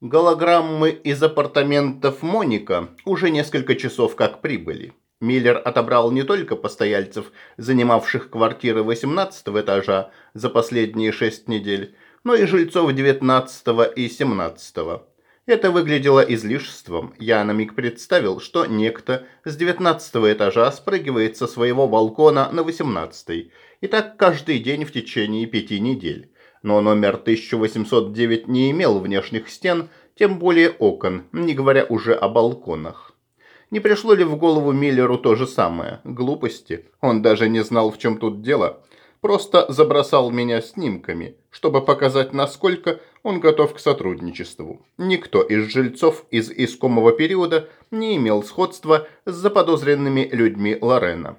Голограммы из апартаментов Моника уже несколько часов как прибыли. Миллер отобрал не только постояльцев, занимавших квартиры 18 этажа за последние шесть недель, но и жильцов 19 и 17. Это выглядело излишеством. Я на миг представил, что некто с 19 этажа спрыгивает со своего балкона на 18 и так каждый день в течение пяти недель но номер 1809 не имел внешних стен, тем более окон, не говоря уже о балконах. Не пришло ли в голову Миллеру то же самое? Глупости. Он даже не знал, в чем тут дело. Просто забросал меня снимками, чтобы показать, насколько он готов к сотрудничеству. Никто из жильцов из искомого периода не имел сходства с заподозренными людьми Лорена.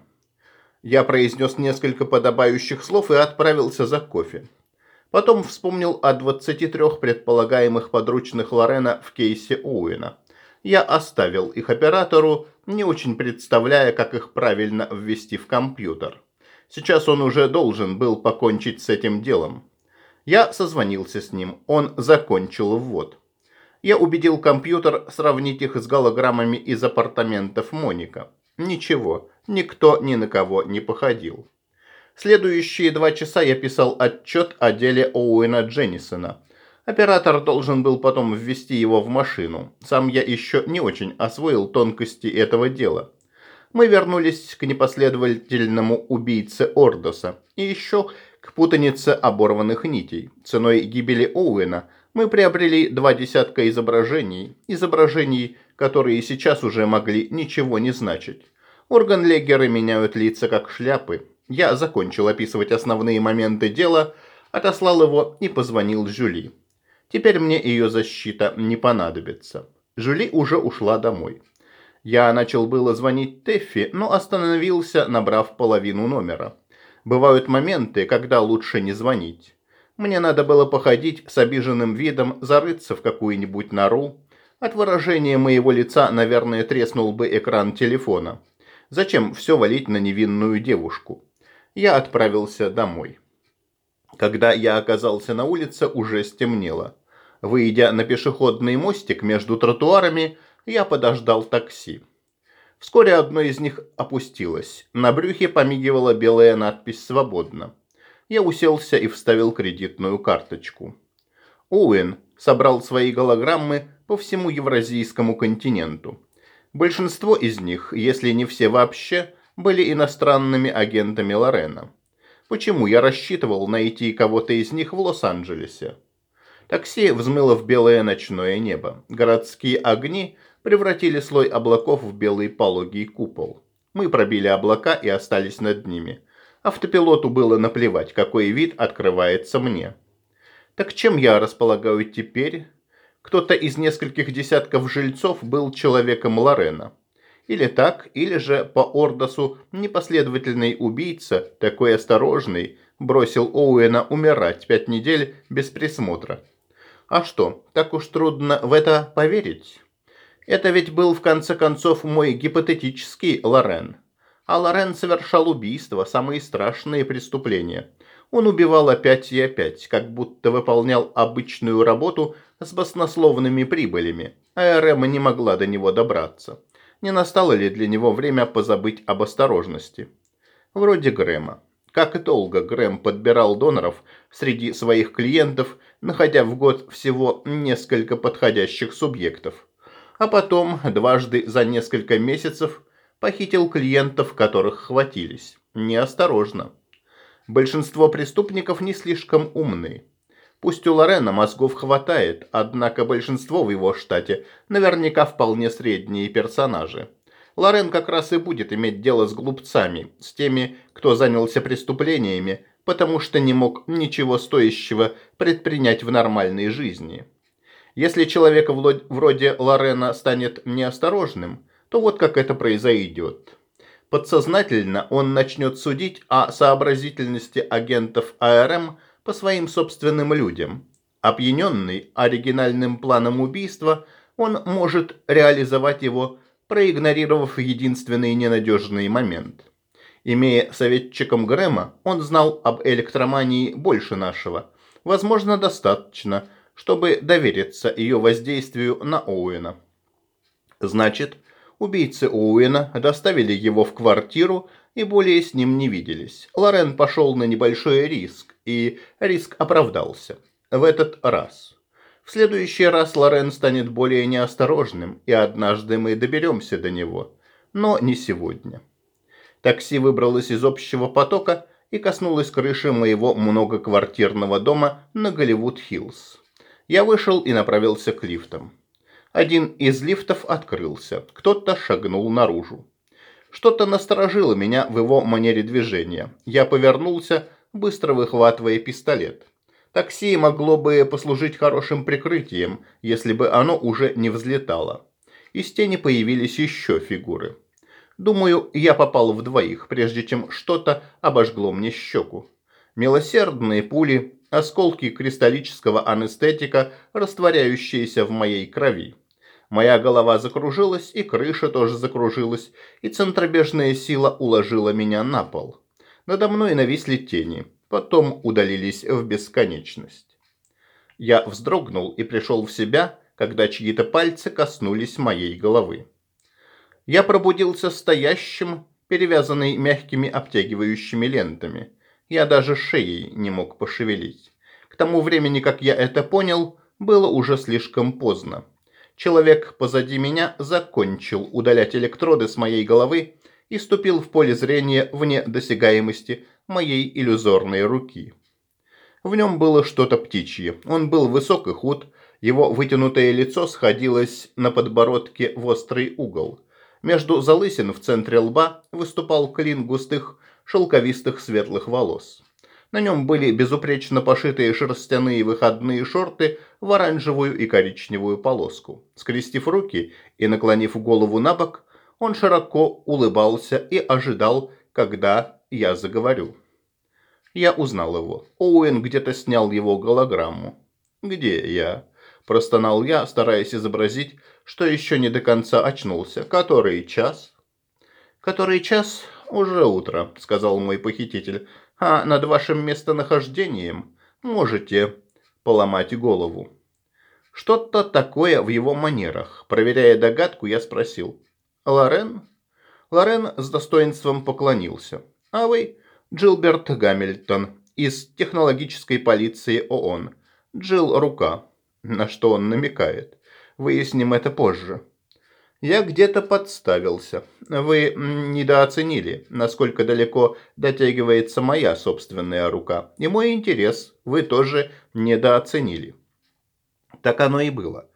Я произнес несколько подобающих слов и отправился за кофе. Потом вспомнил о 23 предполагаемых подручных Лорена в кейсе Уэна. Я оставил их оператору, не очень представляя, как их правильно ввести в компьютер. Сейчас он уже должен был покончить с этим делом. Я созвонился с ним, он закончил ввод. Я убедил компьютер сравнить их с голограммами из апартаментов Моника. Ничего, никто ни на кого не походил. Следующие два часа я писал отчет о деле Оуэна Дженнисона. Оператор должен был потом ввести его в машину. Сам я еще не очень освоил тонкости этого дела. Мы вернулись к непоследовательному убийце Ордоса и еще к путанице оборванных нитей. Ценой гибели Оуэна мы приобрели два десятка изображений, изображений, которые сейчас уже могли ничего не значить. Органлегеры меняют лица как шляпы, я закончил описывать основные моменты дела, отослал его и позвонил Жюли. Теперь мне ее защита не понадобится. Жюли уже ушла домой. Я начал было звонить Теффи, но остановился, набрав половину номера. Бывают моменты, когда лучше не звонить. Мне надо было походить с обиженным видом, зарыться в какую-нибудь нору. От выражения моего лица, наверное, треснул бы экран телефона. Зачем все валить на невинную девушку? Я отправился домой. Когда я оказался на улице, уже стемнело. Выйдя на пешеходный мостик между тротуарами, я подождал такси. Вскоре одно из них опустилось. На брюхе помигивала белая надпись «Свободно». Я уселся и вставил кредитную карточку. Уэн собрал свои голограммы по всему евразийскому континенту. Большинство из них, если не все вообще, были иностранными агентами Лорена. Почему я рассчитывал найти кого-то из них в Лос-Анджелесе? Такси взмыло в белое ночное небо. Городские огни превратили слой облаков в белый пологий купол. Мы пробили облака и остались над ними. Автопилоту было наплевать, какой вид открывается мне. Так чем я располагаю теперь? Кто-то из нескольких десятков жильцов был человеком Лорена. Или так, или же по Ордосу непоследовательный убийца, такой осторожный, бросил Оуэна умирать пять недель без присмотра. А что, так уж трудно в это поверить? Это ведь был в конце концов мой гипотетический Лорен. А Лорен совершал убийства, самые страшные преступления. Он убивал опять и опять, как будто выполнял обычную работу с баснословными прибылями, а РМ не могла до него добраться не настало ли для него время позабыть об осторожности. Вроде Грэма. Как долго Грэм подбирал доноров среди своих клиентов, находя в год всего несколько подходящих субъектов. А потом, дважды за несколько месяцев, похитил клиентов, которых хватились. Неосторожно. Большинство преступников не слишком умные. Пусть у Лорена мозгов хватает, однако большинство в его штате наверняка вполне средние персонажи. Лорен как раз и будет иметь дело с глупцами, с теми, кто занялся преступлениями, потому что не мог ничего стоящего предпринять в нормальной жизни. Если человек вроде Лорена станет неосторожным, то вот как это произойдет. Подсознательно он начнет судить о сообразительности агентов АРМ – по своим собственным людям. Опьяненный оригинальным планом убийства, он может реализовать его, проигнорировав единственный ненадежный момент. Имея советчиком Грэма, он знал об электромании больше нашего. Возможно, достаточно, чтобы довериться ее воздействию на Оуэна. Значит, убийцы Оуэна доставили его в квартиру и более с ним не виделись. Лорен пошел на небольшой риск, и риск оправдался. В этот раз. В следующий раз Лорен станет более неосторожным, и однажды мы доберемся до него. Но не сегодня. Такси выбралось из общего потока и коснулось крыши моего многоквартирного дома на Голливуд-Хиллз. Я вышел и направился к лифтам. Один из лифтов открылся. Кто-то шагнул наружу. Что-то насторожило меня в его манере движения. Я повернулся, быстро выхватывая пистолет. Такси могло бы послужить хорошим прикрытием, если бы оно уже не взлетало. Из тени появились еще фигуры. Думаю, я попал в двоих, прежде чем что-то обожгло мне щеку. Милосердные пули, осколки кристаллического анестетика, растворяющиеся в моей крови. Моя голова закружилась, и крыша тоже закружилась, и центробежная сила уложила меня на пол. Надо мной нависли тени, потом удалились в бесконечность. Я вздрогнул и пришел в себя, когда чьи-то пальцы коснулись моей головы. Я пробудился стоящим, перевязанный мягкими обтягивающими лентами. Я даже шеей не мог пошевелить. К тому времени, как я это понял, было уже слишком поздно. Человек позади меня закончил удалять электроды с моей головы и ступил в поле зрения вне досягаемости моей иллюзорной руки. В нем было что-то птичье. Он был высок и худ, его вытянутое лицо сходилось на подбородке в острый угол. Между залысин в центре лба выступал клин густых шелковистых светлых волос. На нем были безупречно пошитые шерстяные выходные шорты в оранжевую и коричневую полоску. Скрестив руки и наклонив голову на бок, он широко улыбался и ожидал, когда я заговорю. Я узнал его. Оуэн где-то снял его голограмму. «Где я?» – простонал я, стараясь изобразить, что еще не до конца очнулся. «Который час?» «Который час? Уже утро», – сказал мой похититель а над вашим местонахождением можете поломать голову. Что-то такое в его манерах. Проверяя догадку, я спросил. «Лорен?» Лорен с достоинством поклонился. «А вы Джилберт Гамильтон из технологической полиции ООН. Джилл Рука». На что он намекает. Выясним это позже. Я где-то подставился. Вы недооценили, насколько далеко дотягивается моя собственная рука. И мой интерес вы тоже недооценили. Так оно и было.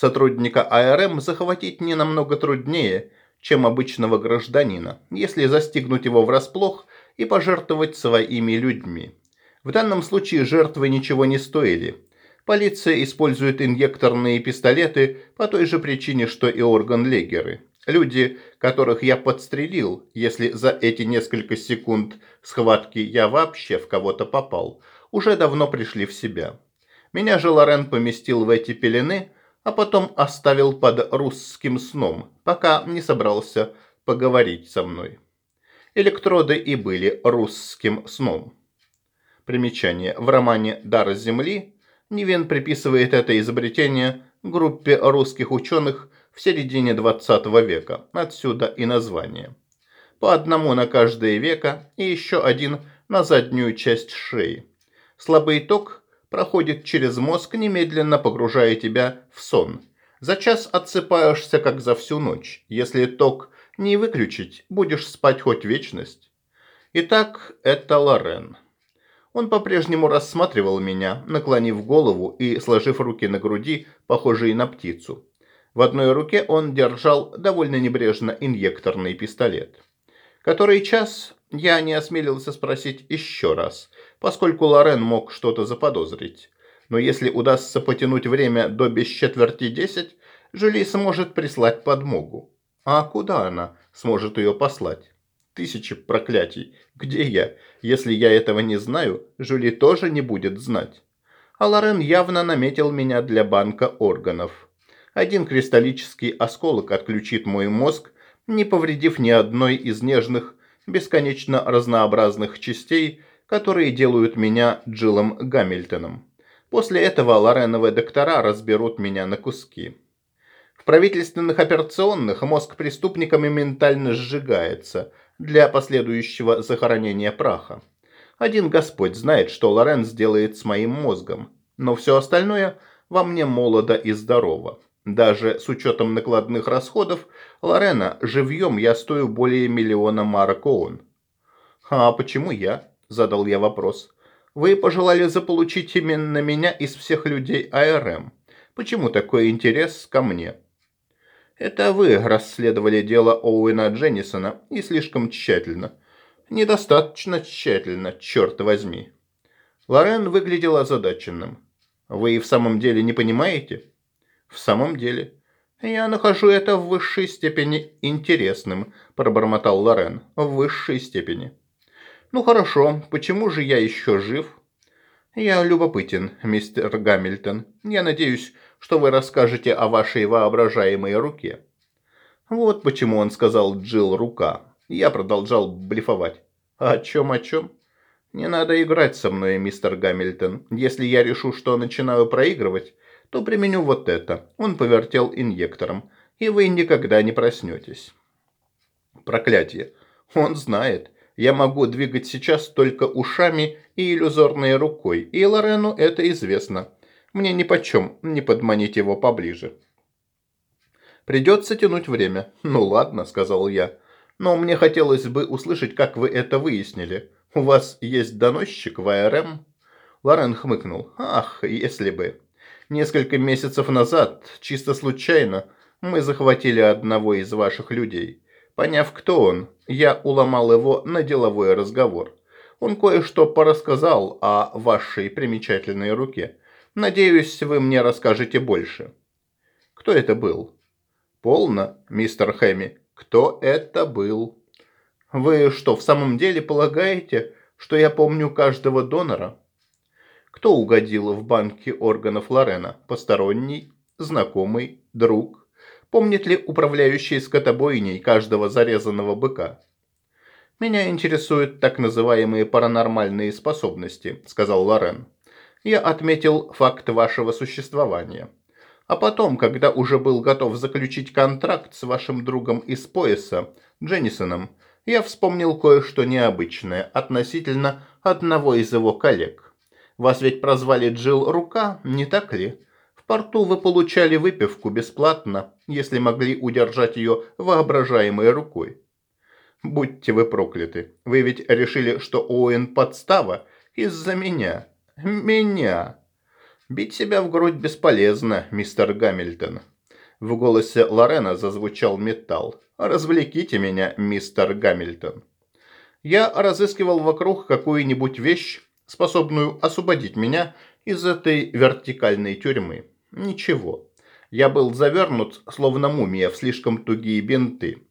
Сотрудника АРМ захватить не намного труднее, чем обычного гражданина, если застигнуть его врасплох и пожертвовать своими людьми. В данном случае жертвы ничего не стоили, Полиция использует инъекторные пистолеты по той же причине, что и орган-легеры. Люди, которых я подстрелил, если за эти несколько секунд схватки я вообще в кого-то попал, уже давно пришли в себя. Меня же Лорен поместил в эти пелены, а потом оставил под русским сном, пока не собрался поговорить со мной. Электроды и были русским сном. Примечание. В романе «Дар земли» Нивен приписывает это изобретение группе русских ученых в середине 20 века, отсюда и название. По одному на каждое веко и еще один на заднюю часть шеи. Слабый ток проходит через мозг, немедленно погружая тебя в сон. За час отсыпаешься, как за всю ночь. Если ток не выключить, будешь спать хоть вечность. Итак, это Лорен. Он по-прежнему рассматривал меня, наклонив голову и сложив руки на груди, похожие на птицу. В одной руке он держал довольно небрежно инъекторный пистолет. Который час я не осмелился спросить еще раз, поскольку Лорен мог что-то заподозрить. Но если удастся потянуть время до без четверти десять, Жюли сможет прислать подмогу. А куда она сможет ее послать? Тысячи проклятий. Где я? Если я этого не знаю, Жюли тоже не будет знать. А Лорен явно наметил меня для банка органов. Один кристаллический осколок отключит мой мозг, не повредив ни одной из нежных, бесконечно разнообразных частей, которые делают меня Джилом Гамильтоном. После этого лореновые доктора разберут меня на куски. В правительственных операционных мозг преступника моментально сжигается для последующего захоронения праха. Один Господь знает, что Лорен сделает с моим мозгом, но все остальное во мне молодо и здорово. Даже с учетом накладных расходов, Лорена, живьем я стою более миллиона марок. «А почему я?» – задал я вопрос. «Вы пожелали заполучить именно меня из всех людей АРМ. Почему такой интерес ко мне?» «Это вы расследовали дело Оуэна Дженнисона и слишком тщательно. Недостаточно тщательно, черт возьми». Лорен выглядел озадаченным. «Вы и в самом деле не понимаете?» «В самом деле». «Я нахожу это в высшей степени интересным», – пробормотал Лорен. «В высшей степени». «Ну хорошо, почему же я еще жив?» «Я любопытен, мистер Гамильтон. Я надеюсь, что вы расскажете о вашей воображаемой руке». Вот почему он сказал Джилл рука. Я продолжал блефовать. «О чем, о чем?» «Не надо играть со мной, мистер Гамильтон. Если я решу, что начинаю проигрывать, то применю вот это». Он повертел инъектором. «И вы никогда не проснетесь». Проклятие. Он знает. Я могу двигать сейчас только ушами и иллюзорной рукой, и Лорену это известно. Мне нипочем не подманить его поближе. Придется тянуть время. Ну ладно, сказал я. Но мне хотелось бы услышать, как вы это выяснили. У вас есть доносчик в АРМ? Лорен хмыкнул. Ах, если бы. Несколько месяцев назад, чисто случайно, мы захватили одного из ваших людей. Поняв, кто он, я уломал его на деловой разговор. Он кое-что порассказал о вашей примечательной руке. Надеюсь, вы мне расскажете больше. Кто это был? Полно, мистер Хэми. Кто это был? Вы что, в самом деле полагаете, что я помню каждого донора? Кто угодил в банки органов Лорена? Посторонний? Знакомый? Друг? Помнит ли управляющий скотобойней каждого зарезанного быка? «Меня интересуют так называемые паранормальные способности», – сказал Лорен. «Я отметил факт вашего существования. А потом, когда уже был готов заключить контракт с вашим другом из пояса, Дженнисоном, я вспомнил кое-что необычное относительно одного из его коллег. Вас ведь прозвали Джилл Рука, не так ли? порту вы получали выпивку бесплатно, если могли удержать ее воображаемой рукой. Будьте вы прокляты. Вы ведь решили, что Оуэн подстава из-за меня. Меня. Бить себя в грудь бесполезно, мистер Гамильтон. В голосе Лорена зазвучал металл. «Развлеките меня, мистер Гамильтон». Я разыскивал вокруг какую-нибудь вещь, способную освободить меня из этой вертикальной тюрьмы. Ничего. Я был завернут, словно мумия, в слишком тугие бинты.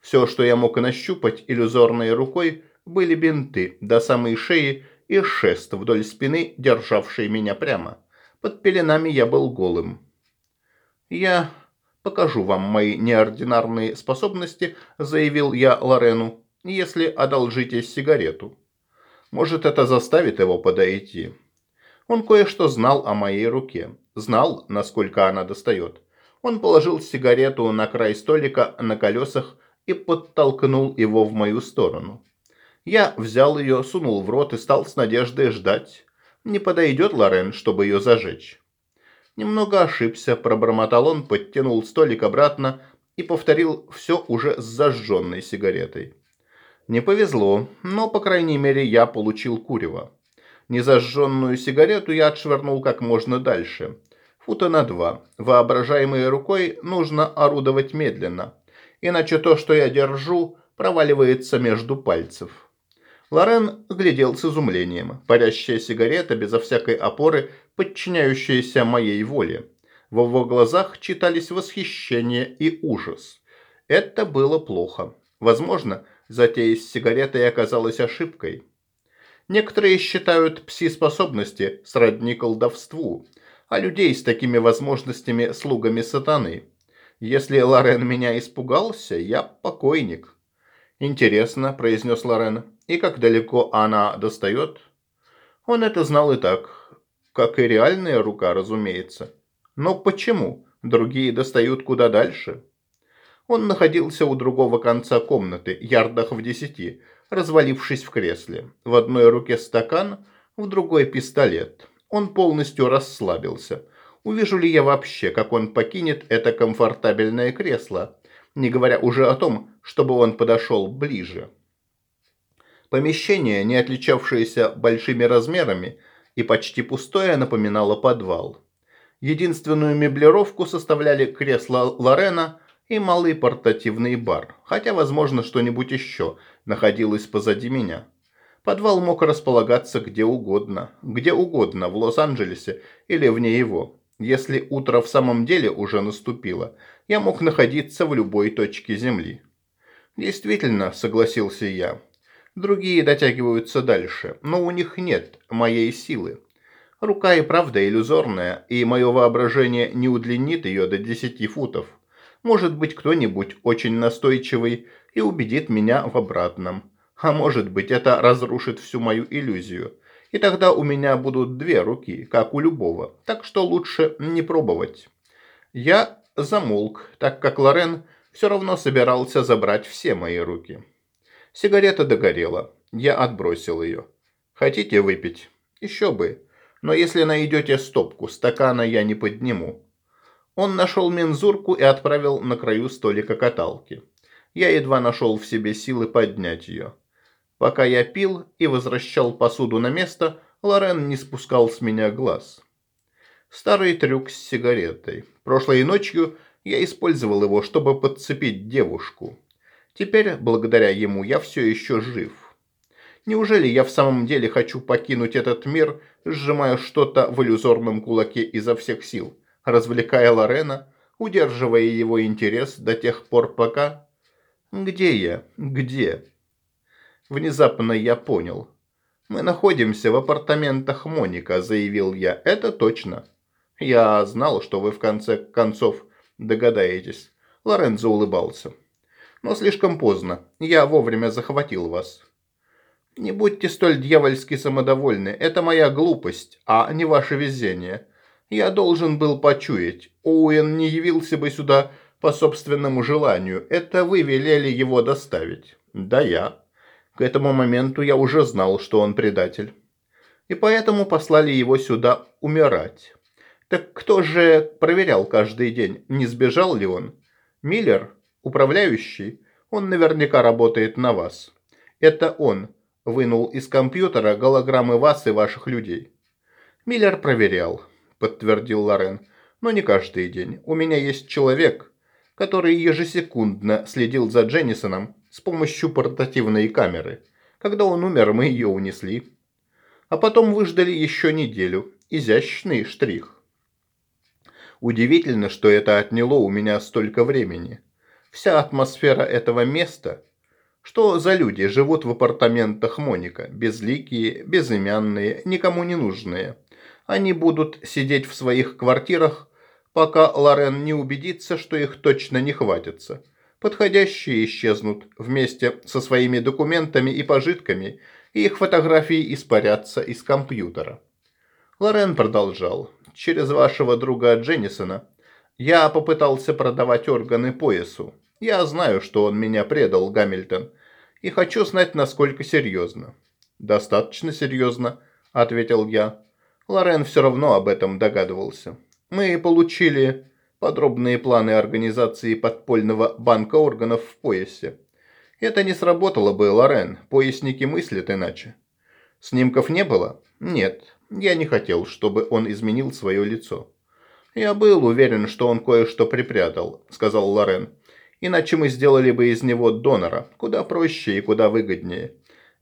Все, что я мог нащупать иллюзорной рукой, были бинты до самой шеи и шест вдоль спины, державший меня прямо. Под пеленами я был голым. «Я покажу вам мои неординарные способности», – заявил я Лорену, – «если одолжите сигарету. Может, это заставит его подойти». Он кое-что знал о моей руке. Знал, насколько она достает. Он положил сигарету на край столика на колесах и подтолкнул его в мою сторону. Я взял ее, сунул в рот и стал с надеждой ждать. Не подойдет Лорен, чтобы ее зажечь. Немного ошибся, пробормотал он, подтянул столик обратно и повторил все уже с зажженной сигаретой. Не повезло, но, по крайней мере, я получил курево. Незажженную сигарету я отшвырнул как можно дальше. Фута на два. Воображаемой рукой нужно орудовать медленно. Иначе то, что я держу, проваливается между пальцев. Лорен глядел с изумлением. Парящая сигарета, безо всякой опоры, подчиняющаяся моей воле. В его глазах читались восхищение и ужас. Это было плохо. Возможно, затея с сигаретой оказалась ошибкой. Некоторые считают пси-способности сродни колдовству, а людей с такими возможностями слугами сатаны. Если Лорен меня испугался, я покойник. Интересно, произнес Лорен. И как далеко она достает? Он это знал и так. как и реальная рука, разумеется. Но почему? Другие достают куда дальше. Он находился у другого конца комнаты, ярдах в десяти, развалившись в кресле. В одной руке стакан, в другой пистолет. Он полностью расслабился. Увижу ли я вообще, как он покинет это комфортабельное кресло, не говоря уже о том, чтобы он подошел ближе. Помещение, не отличавшееся большими размерами и почти пустое, напоминало подвал. Единственную меблировку составляли кресло Лорена и малый портативный бар, хотя, возможно, что-нибудь еще находилось позади меня. Подвал мог располагаться где угодно, где угодно, в Лос-Анджелесе или вне его. Если утро в самом деле уже наступило, я мог находиться в любой точке Земли. Действительно, согласился я. Другие дотягиваются дальше, но у них нет моей силы. Рука и правда иллюзорная, и мое воображение не удлинит ее до десяти футов. Может быть, кто-нибудь очень настойчивый и убедит меня в обратном. А может быть, это разрушит всю мою иллюзию. И тогда у меня будут две руки, как у любого. Так что лучше не пробовать. Я замолк, так как Лорен все равно собирался забрать все мои руки. Сигарета догорела. Я отбросил ее. Хотите выпить? Еще бы. Но если найдете стопку, стакана я не подниму. Он нашел мензурку и отправил на краю столика каталки. Я едва нашел в себе силы поднять ее. Пока я пил и возвращал посуду на место, Лорен не спускал с меня глаз. Старый трюк с сигаретой. Прошлой ночью я использовал его, чтобы подцепить девушку. Теперь, благодаря ему, я все еще жив. Неужели я в самом деле хочу покинуть этот мир, сжимая что-то в иллюзорном кулаке изо всех сил, развлекая Лорена, удерживая его интерес до тех пор, пока... Где я? Где? Внезапно я понял. Мы находимся в апартаментах Моника, заявил я. Это точно. Я знал, что вы в конце концов догадаетесь. Лоренцо улыбался. Но слишком поздно. Я вовремя захватил вас. Не будьте столь дьявольски самодовольны. Это моя глупость, а не ваше везение. Я должен был почуять. Оуэн не явился бы сюда по собственному желанию. Это вы велели его доставить. Да я. К этому моменту я уже знал, что он предатель. И поэтому послали его сюда умирать. Так кто же проверял каждый день, не сбежал ли он? Миллер? Управляющий, он наверняка работает на вас. Это он вынул из компьютера голограммы вас и ваших людей. Миллер проверял, подтвердил Лорен. Но не каждый день. У меня есть человек, который ежесекундно следил за Дженнисоном с помощью портативной камеры. Когда он умер, мы ее унесли. А потом выждали еще неделю. Изящный штрих. Удивительно, что это отняло у меня столько времени вся атмосфера этого места. Что за люди живут в апартаментах Моника, безликие, безымянные, никому не нужные. Они будут сидеть в своих квартирах, пока Лорен не убедится, что их точно не хватится. Подходящие исчезнут вместе со своими документами и пожитками, и их фотографии испарятся из компьютера. Лорен продолжал. Через вашего друга Дженнисона я попытался продавать органы поясу. Я знаю, что он меня предал, Гамильтон, и хочу знать, насколько серьезно». «Достаточно серьезно», – ответил я. Лорен все равно об этом догадывался. «Мы получили подробные планы организации подпольного банка органов в поясе. Это не сработало бы, Лорен, поясники мыслят иначе». «Снимков не было?» «Нет, я не хотел, чтобы он изменил свое лицо». «Я был уверен, что он кое-что припрятал», – сказал Лорен. Иначе мы сделали бы из него донора, куда проще и куда выгоднее.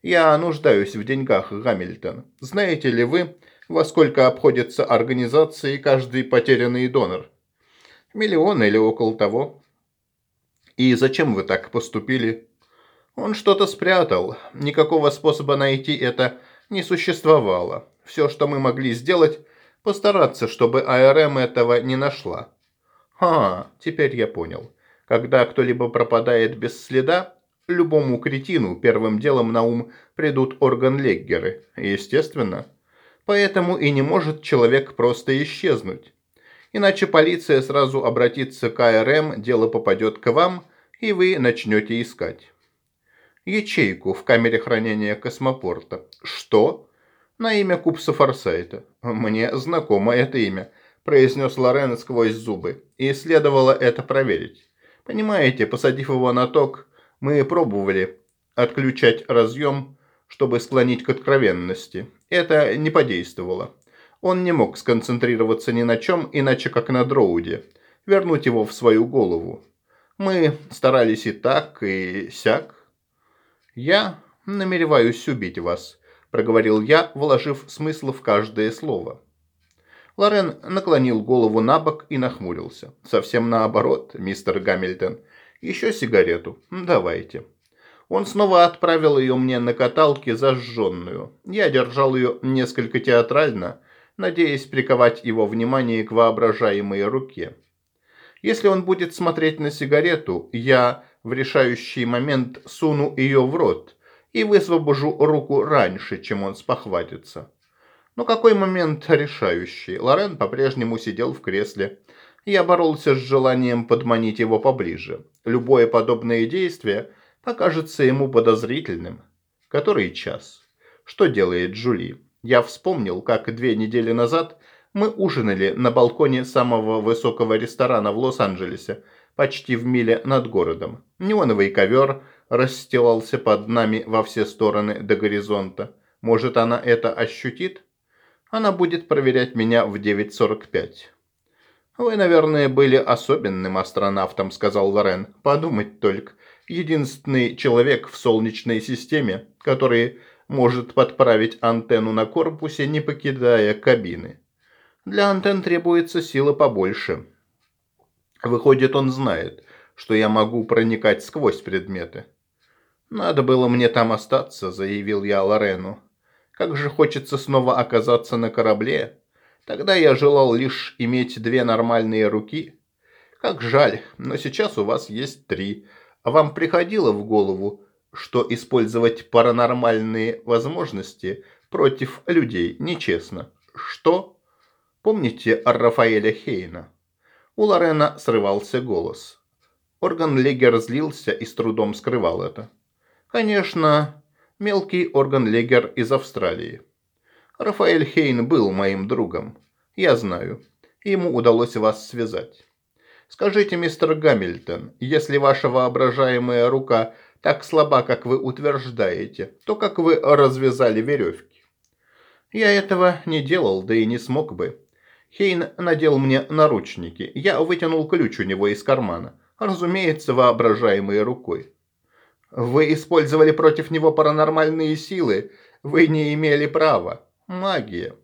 Я нуждаюсь в деньгах, Гамильтон. Знаете ли вы, во сколько обходится организации каждый потерянный донор? Миллион или около того. И зачем вы так поступили? Он что-то спрятал. Никакого способа найти это не существовало. Все, что мы могли сделать, постараться, чтобы АРМ этого не нашла. А, теперь я понял. Когда кто-либо пропадает без следа, любому кретину первым делом на ум придут органлеггеры. Естественно. Поэтому и не может человек просто исчезнуть. Иначе полиция сразу обратится к АРМ, дело попадет к вам, и вы начнете искать. Ячейку в камере хранения космопорта. Что? На имя Купса Форсайта. Мне знакомо это имя, произнес Лорен сквозь зубы, и следовало это проверить. Понимаете, посадив его на ток, мы пробовали отключать разъем, чтобы склонить к откровенности. Это не подействовало. Он не мог сконцентрироваться ни на чем, иначе как на Дроуде, вернуть его в свою голову. Мы старались и так, и сяк. Я намереваюсь убить вас, проговорил я, вложив смысл в каждое слово. Лорен наклонил голову на бок и нахмурился. «Совсем наоборот, мистер Гамильтон. Еще сигарету. Давайте». Он снова отправил ее мне на каталке зажженную. Я держал ее несколько театрально, надеясь приковать его внимание к воображаемой руке. Если он будет смотреть на сигарету, я в решающий момент суну ее в рот и высвобожу руку раньше, чем он спохватится. Но какой момент решающий? Лорен по-прежнему сидел в кресле. Я боролся с желанием подманить его поближе. Любое подобное действие покажется ему подозрительным. Который час? Что делает Джули? Я вспомнил, как две недели назад мы ужинали на балконе самого высокого ресторана в Лос-Анджелесе, почти в миле над городом. Неоновый ковер расстилался под нами во все стороны до горизонта. Может, она это ощутит? Она будет проверять меня в 9.45. «Вы, наверное, были особенным астронавтом», — сказал Лорен. «Подумать только. Единственный человек в Солнечной системе, который может подправить антенну на корпусе, не покидая кабины. Для антенн требуется сила побольше. Выходит, он знает, что я могу проникать сквозь предметы. «Надо было мне там остаться», — заявил я Лорену. «Как же хочется снова оказаться на корабле. Тогда я желал лишь иметь две нормальные руки. Как жаль, но сейчас у вас есть три. А вам приходило в голову, что использовать паранормальные возможности против людей нечестно. Что? Помните Рафаэля Хейна? У Лорена срывался голос. Орган Легер злился и с трудом скрывал это. Конечно, мелкий орган Легер из Австралии. Рафаэль Хейн был моим другом. Я знаю. Ему удалось вас связать. Скажите, мистер Гамильтон, если ваша воображаемая рука так слаба, как вы утверждаете, то как вы развязали веревки? Я этого не делал, да и не смог бы. Хейн надел мне наручники. Я вытянул ключ у него из кармана. Разумеется, воображаемой рукой. Вы использовали против него паранормальные силы. Вы не имели права. Магия.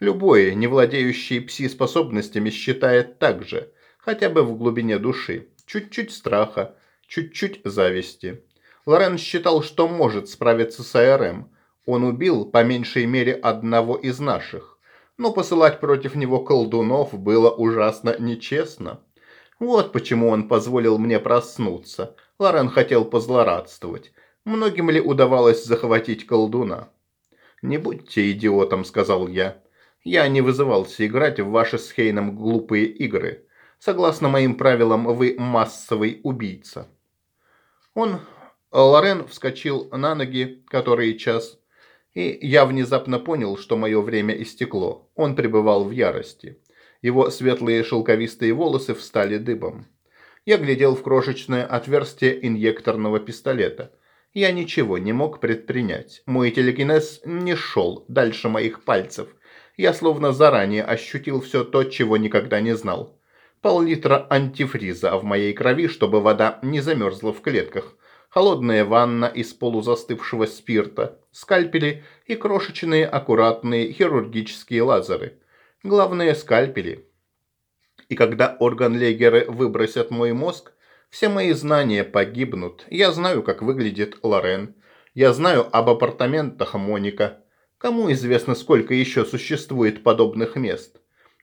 Любой, не владеющий пси-способностями, считает так же, хотя бы в глубине души. Чуть-чуть страха, чуть-чуть зависти. Лорен считал, что может справиться с АРМ. Он убил по меньшей мере одного из наших. Но посылать против него колдунов было ужасно нечестно. Вот почему он позволил мне проснуться. Лорен хотел позлорадствовать. Многим ли удавалось захватить колдуна? «Не будьте идиотом», — сказал я. «Я не вызывался играть в ваши с Хейном глупые игры. Согласно моим правилам, вы массовый убийца». Он Лорен вскочил на ноги, который час, и я внезапно понял, что мое время истекло. Он пребывал в ярости. Его светлые шелковистые волосы встали дыбом. Я глядел в крошечное отверстие инъекторного пистолета. Я ничего не мог предпринять. Мой телекинез не шел дальше моих пальцев. Я словно заранее ощутил все то, чего никогда не знал. Пол-литра антифриза в моей крови, чтобы вода не замерзла в клетках холодная ванна из полузастывшего спирта, скальпели и крошечные аккуратные хирургические лазеры. Главное – скальпели. И когда орган-легеры выбросят мой мозг, все мои знания погибнут. Я знаю, как выглядит Лорен. Я знаю об апартаментах Моника. Кому известно, сколько еще существует подобных мест.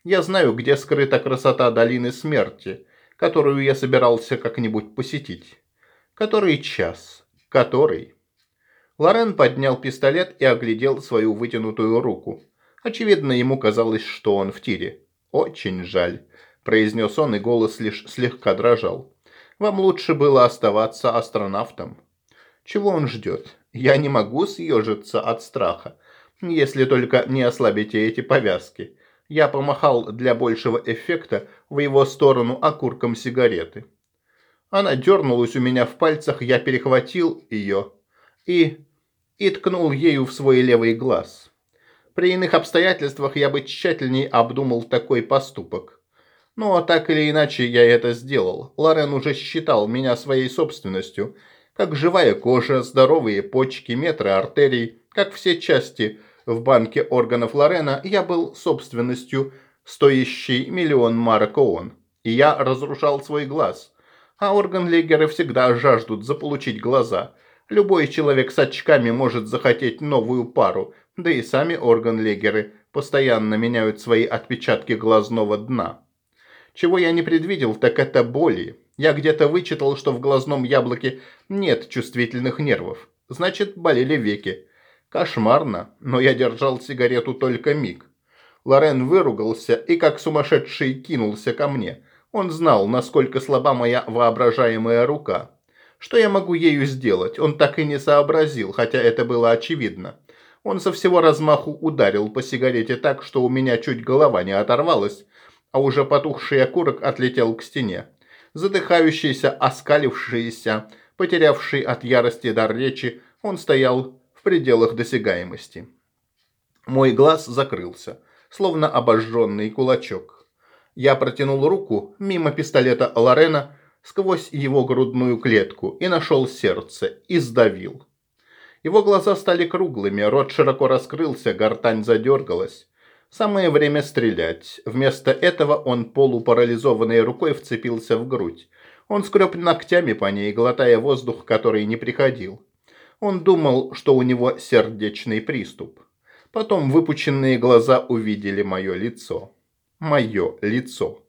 Я знаю, где скрыта красота долины смерти, которую я собирался как-нибудь посетить. Который час? Который? Лорен поднял пистолет и оглядел свою вытянутую руку. Очевидно, ему казалось, что он в тире. «Очень жаль», – произнес он, и голос лишь слегка дрожал. «Вам лучше было оставаться астронавтом». Чего он ждет? Я не могу съежиться от страха, если только не ослабите эти повязки. Я помахал для большего эффекта в его сторону окурком сигареты. Она дернулась у меня в пальцах, я перехватил ее и... и ткнул ею в свой левый глаз. При иных обстоятельствах я бы тщательнее обдумал такой поступок. Но так или иначе я это сделал. Лорен уже считал меня своей собственностью, как живая кожа, здоровые почки, метры артерий, как все части в банке органов Лорена, я был собственностью, стоящей миллион марок ООН. И я разрушал свой глаз. А органлегеры всегда жаждут заполучить глаза. Любой человек с очками может захотеть новую пару, да и сами органлегеры постоянно меняют свои отпечатки глазного дна. Чего я не предвидел, так это боли. Я где-то вычитал, что в глазном яблоке нет чувствительных нервов. Значит, болели веки. Кошмарно, но я держал сигарету только миг. Лорен выругался и как сумасшедший кинулся ко мне. Он знал, насколько слаба моя воображаемая рука. Что я могу ею сделать, он так и не сообразил, хотя это было очевидно. Он со всего размаху ударил по сигарете так, что у меня чуть голова не оторвалась, а уже потухший окурок отлетел к стене. Задыхающийся, оскалившийся, потерявший от ярости дар речи, он стоял пределах досягаемости. Мой глаз закрылся, словно обожженный кулачок. Я протянул руку мимо пистолета Лорена сквозь его грудную клетку и нашел сердце и сдавил. Его глаза стали круглыми, рот широко раскрылся, гортань задергалась. Самое время стрелять. Вместо этого он полупарализованной рукой вцепился в грудь. Он скреб ногтями по ней, глотая воздух, который не приходил. Он думал, что у него сердечный приступ. Потом выпученные глаза увидели мое лицо. Мое лицо.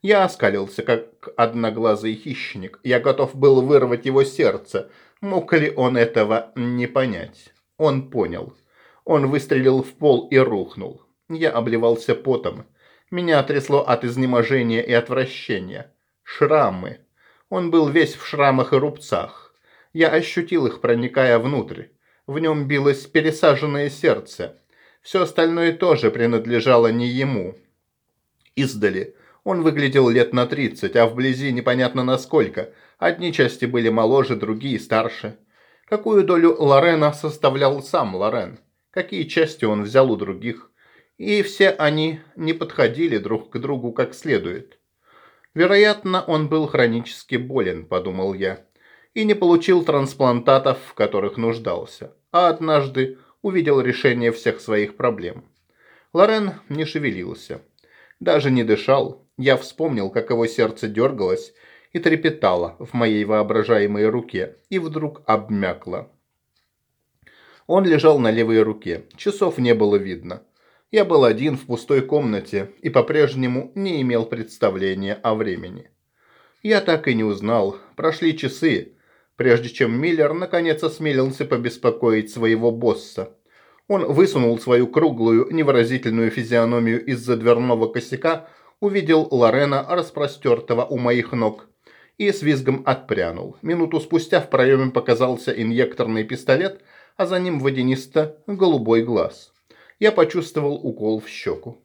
Я оскалился, как одноглазый хищник. Я готов был вырвать его сердце. Мог ли он этого не понять? Он понял. Он выстрелил в пол и рухнул. Я обливался потом. Меня трясло от изнеможения и отвращения. Шрамы. Он был весь в шрамах и рубцах. Я ощутил их, проникая внутрь. В нем билось пересаженное сердце. Все остальное тоже принадлежало не ему. Издали. Он выглядел лет на тридцать, а вблизи непонятно насколько. Одни части были моложе, другие старше. Какую долю Лорена составлял сам Лорен? Какие части он взял у других? и все они не подходили друг к другу как следует. Вероятно, он был хронически болен, подумал я, и не получил трансплантатов, в которых нуждался, а однажды увидел решение всех своих проблем. Лорен не шевелился, даже не дышал. Я вспомнил, как его сердце дергалось и трепетало в моей воображаемой руке, и вдруг обмякло. Он лежал на левой руке, часов не было видно. Я был один в пустой комнате и по-прежнему не имел представления о времени. Я так и не узнал. Прошли часы, прежде чем Миллер наконец осмелился побеспокоить своего босса. Он высунул свою круглую, невыразительную физиономию из-за дверного косяка, увидел Лорена, распростертого у моих ног, и с визгом отпрянул. Минуту спустя в проеме показался инъекторный пистолет, а за ним водянисто-голубой глаз я почувствовал укол в щеку.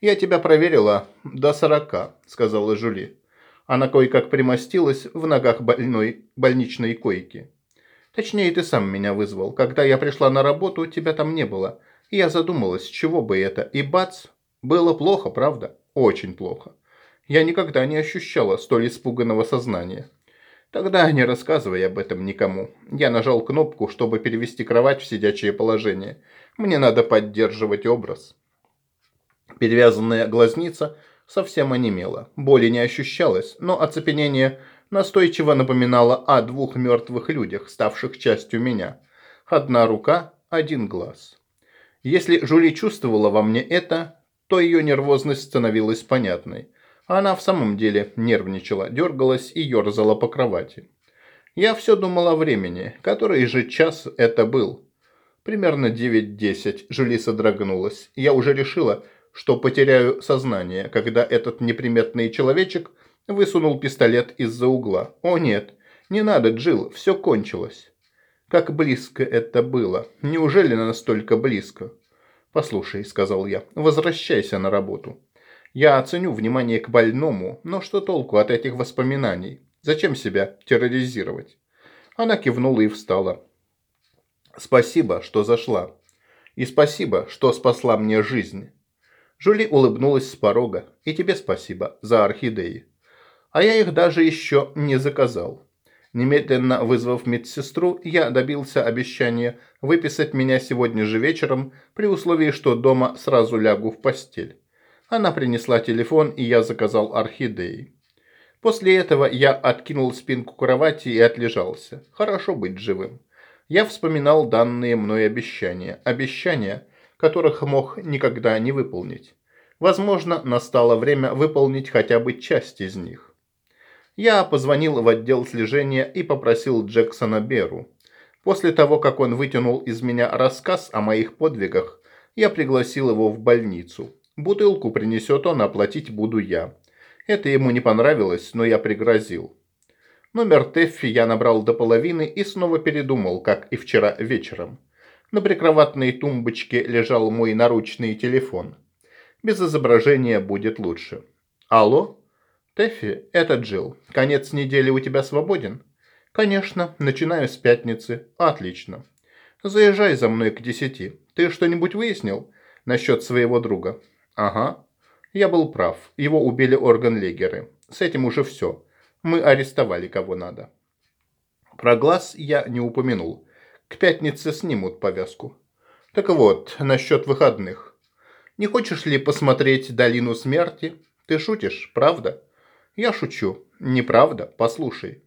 «Я тебя проверила до сорока», – сказала Жули. Она кое-как примостилась в ногах больной больничной койки. «Точнее, ты сам меня вызвал. Когда я пришла на работу, тебя там не было. И я задумалась, чего бы это. И бац! Было плохо, правда? Очень плохо. Я никогда не ощущала столь испуганного сознания. Тогда не рассказывай об этом никому. Я нажал кнопку, чтобы перевести кровать в сидячее положение – мне надо поддерживать образ. Перевязанная глазница совсем онемела. Боли не ощущалось, но оцепенение настойчиво напоминало о двух мертвых людях, ставших частью меня. Одна рука, один глаз. Если Жули чувствовала во мне это, то ее нервозность становилась понятной. Она в самом деле нервничала, дергалась и ерзала по кровати. Я все думал о времени, который же час это был. Примерно 9-10. Жюли содрогнулась. Я уже решила, что потеряю сознание, когда этот неприметный человечек высунул пистолет из-за угла. О нет, не надо, Джилл, все кончилось. Как близко это было. Неужели настолько близко? «Послушай», — сказал я, — «возвращайся на работу. Я оценю внимание к больному, но что толку от этих воспоминаний? Зачем себя терроризировать?» Она кивнула и встала. «Спасибо, что зашла. И спасибо, что спасла мне жизнь». Жули улыбнулась с порога. «И тебе спасибо за орхидеи. А я их даже еще не заказал». Немедленно вызвав медсестру, я добился обещания выписать меня сегодня же вечером, при условии, что дома сразу лягу в постель. Она принесла телефон, и я заказал орхидеи. После этого я откинул спинку кровати и отлежался. Хорошо быть живым. Я вспоминал данные мной обещания. Обещания, которых мог никогда не выполнить. Возможно, настало время выполнить хотя бы часть из них. Я позвонил в отдел слежения и попросил Джексона Беру. После того, как он вытянул из меня рассказ о моих подвигах, я пригласил его в больницу. Бутылку принесет он, оплатить буду я. Это ему не понравилось, но я пригрозил. Номер Теффи я набрал до половины и снова передумал, как и вчера вечером. На прикроватной тумбочке лежал мой наручный телефон. Без изображения будет лучше. Алло? «Тэффи, это Джилл. Конец недели у тебя свободен?» «Конечно. Начинаю с пятницы. Отлично. Заезжай за мной к десяти. Ты что-нибудь выяснил насчет своего друга?» «Ага. Я был прав. Его убили органлегеры. С этим уже все. Мы арестовали кого надо». Про глаз я не упомянул. К пятнице снимут повязку. Так вот, насчет выходных. Не хочешь ли посмотреть «Долину смерти»? Ты шутишь, правда? Я шучу. Неправда? Послушай.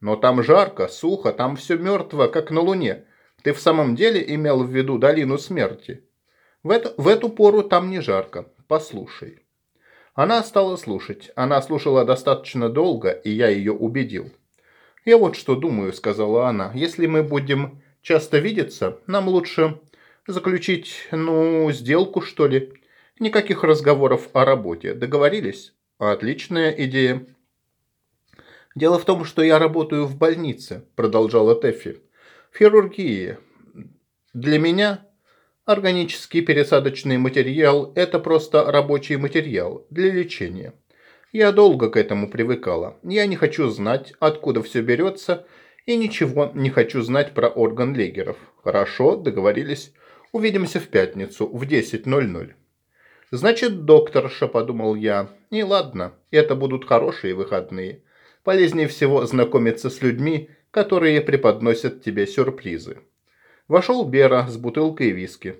Но там жарко, сухо, там все мертво, как на луне. Ты в самом деле имел в виду долину смерти? В эту, в эту пору там не жарко. Послушай. Она стала слушать. Она слушала достаточно долго, и я ее убедил. «Я вот что думаю», — сказала она. «Если мы будем часто видеться, нам лучше заключить, ну, сделку, что ли. Никаких разговоров о работе. Договорились?» Отличная идея. Дело в том, что я работаю в больнице, продолжала Тэффи. В хирургии. Для меня органический пересадочный материал – это просто рабочий материал для лечения. Я долго к этому привыкала. Я не хочу знать, откуда все берется, и ничего не хочу знать про орган Легеров. Хорошо, договорились. Увидимся в пятницу в 10.00. «Значит, докторша», – подумал я. «И ладно, это будут хорошие выходные. Полезнее всего знакомиться с людьми, которые преподносят тебе сюрпризы». Вошел Бера с бутылкой виски.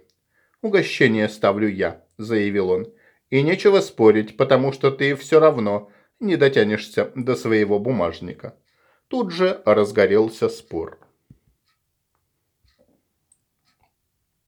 «Угощение ставлю я», – заявил он. «И нечего спорить, потому что ты все равно не дотянешься до своего бумажника». Тут же разгорелся спор.